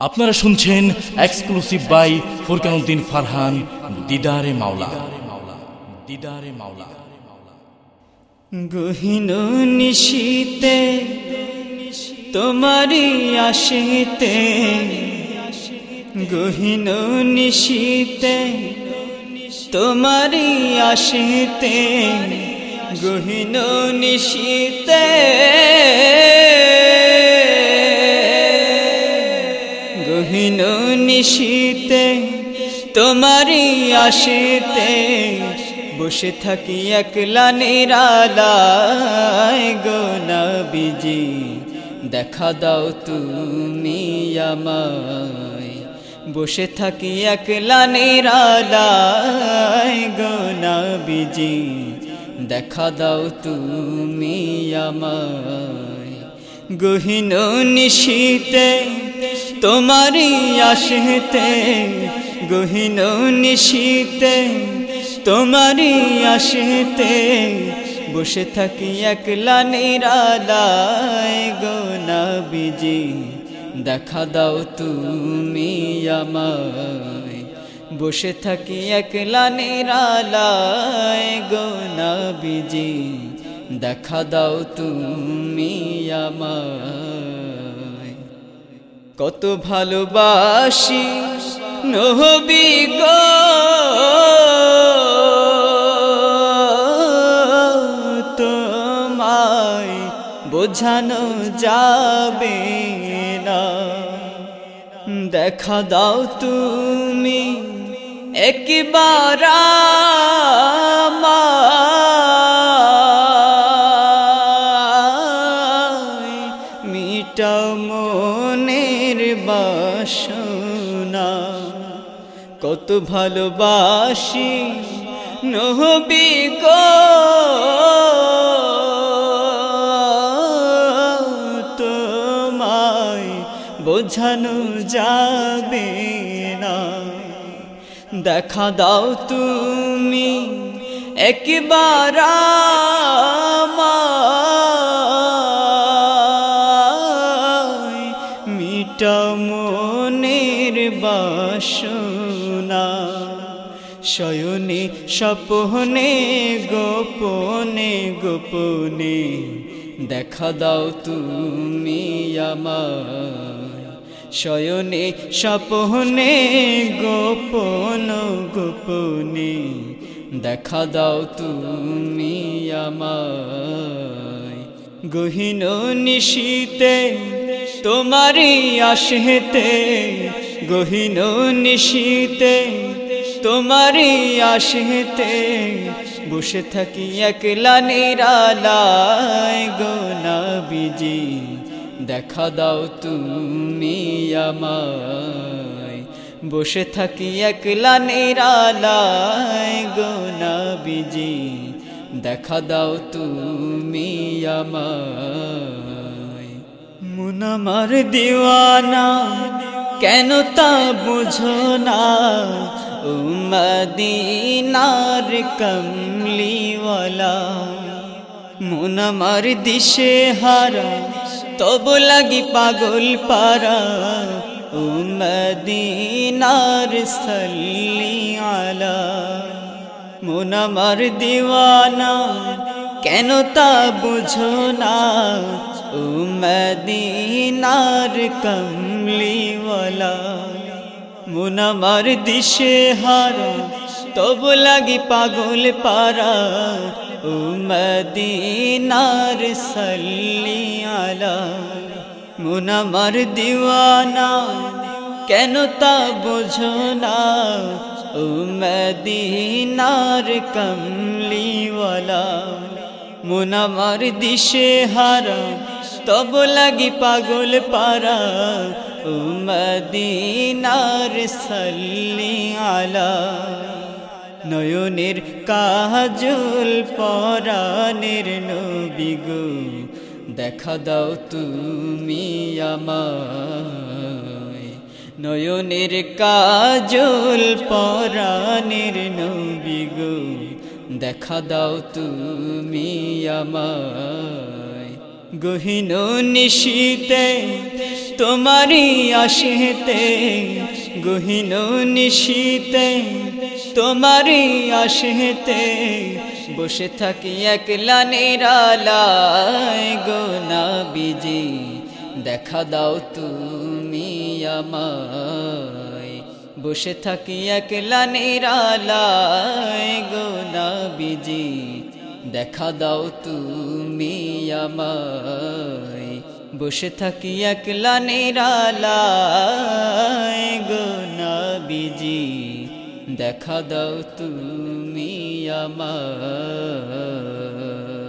আপনারা শুনছেন exclusive by Furkanuddin Farhan, দিদারে মাওলা। দিদারে মাওলা। গহিন নিশীতে তোমারি আসিতে গহিন নিশীতে তোমারি আসিতে গহিন নিশীতে। নিশীতে তোমারি আসিতে বসে থাকি একলা নিরালায় গো নবীজি। দেখা দাও তুমি আমায়, বসে থাকি একলা নিরালায় গো নবীজি। দেখা দাও তুমি আমায়, গহিন নিশীতে তোমারি আসেতে গহিন নিশীতে তোমারি আসেতে বসে থাকি একলা নিরালায় গো নবীজি। দেখা দাও তুমি আমায়, বসে থাকি একলা নিরালায় গো নবীজি। দেখা দাও তুমি আমায়। কত ভালোবাসি নহবি গো। তোমায় বোঝানো যাবে না। দেখা দাও তুমি একবার আমায় মনের বাসনা। কত ভালোবাসি নহবি গো। তোমায় বোঝানো যাবে না। দেখা দাও তুমি একবার বাসনা। শয়নে স্বপনে, গোপনে গোপনে, দেখা দাও তুমি আমায়। শয়নে স্বপনে, গোপন, গোপনে, দেখা দাও তুমি আমায়। গহিন নিশীতে তোমারি আসেতে গহিন নিশীতে তোমারি আসেতে বসে থাকি একলা নিরালায় গো নবীজি। দেখা দাও তুমি আমায়। বসে থাকি একলা নিরালায় গো নবীজি। দেখা দাও তুমি আমায়। মন আমার দিওয়ানা কেন তা বুঝো না? ও মদিনার কমলিওয়ালা। মন আমার দিশে হারা, তব লাগি পাগল পারা। ও মদিনার সল্লি আলা মন আমার দিওয়ানা, কেন তা বুঝো না? মদিনার কমলিওয়ালা মন আমার দিশে হারা, তব লাগি পাগল পারা ও মদিনার সল্লি আলা মন আমার দিওয়ানা, কেন তা বোঝো না? ও মদিনার কমলিওয়ালা মন আমার দিশে হারা তব লাগি পাগল পারা, ও মদিনার সল্লি আলা। নয়নের কাজল পরাণের নবী গো, দেখা দাও তুমি আমায়। নয়নের কাজল পরাণের নবী গো, দেখা দাও তুমি আমায়। গহিন নিশীতে, তোমারই আসিতে গহিন নিশীতে, তোমারই আসিতে বসে থাকি একলা নিরালায় গো নাবিজি, দেখা দাও তুমি আমায়। বসে থাকি একলা নিরালায় গো নাবিজি দেখা দাও তুমি আমায়। বসে থাকি একলা নিরালায় গো নাবিজি। দেখা দাও তুমি আমায়।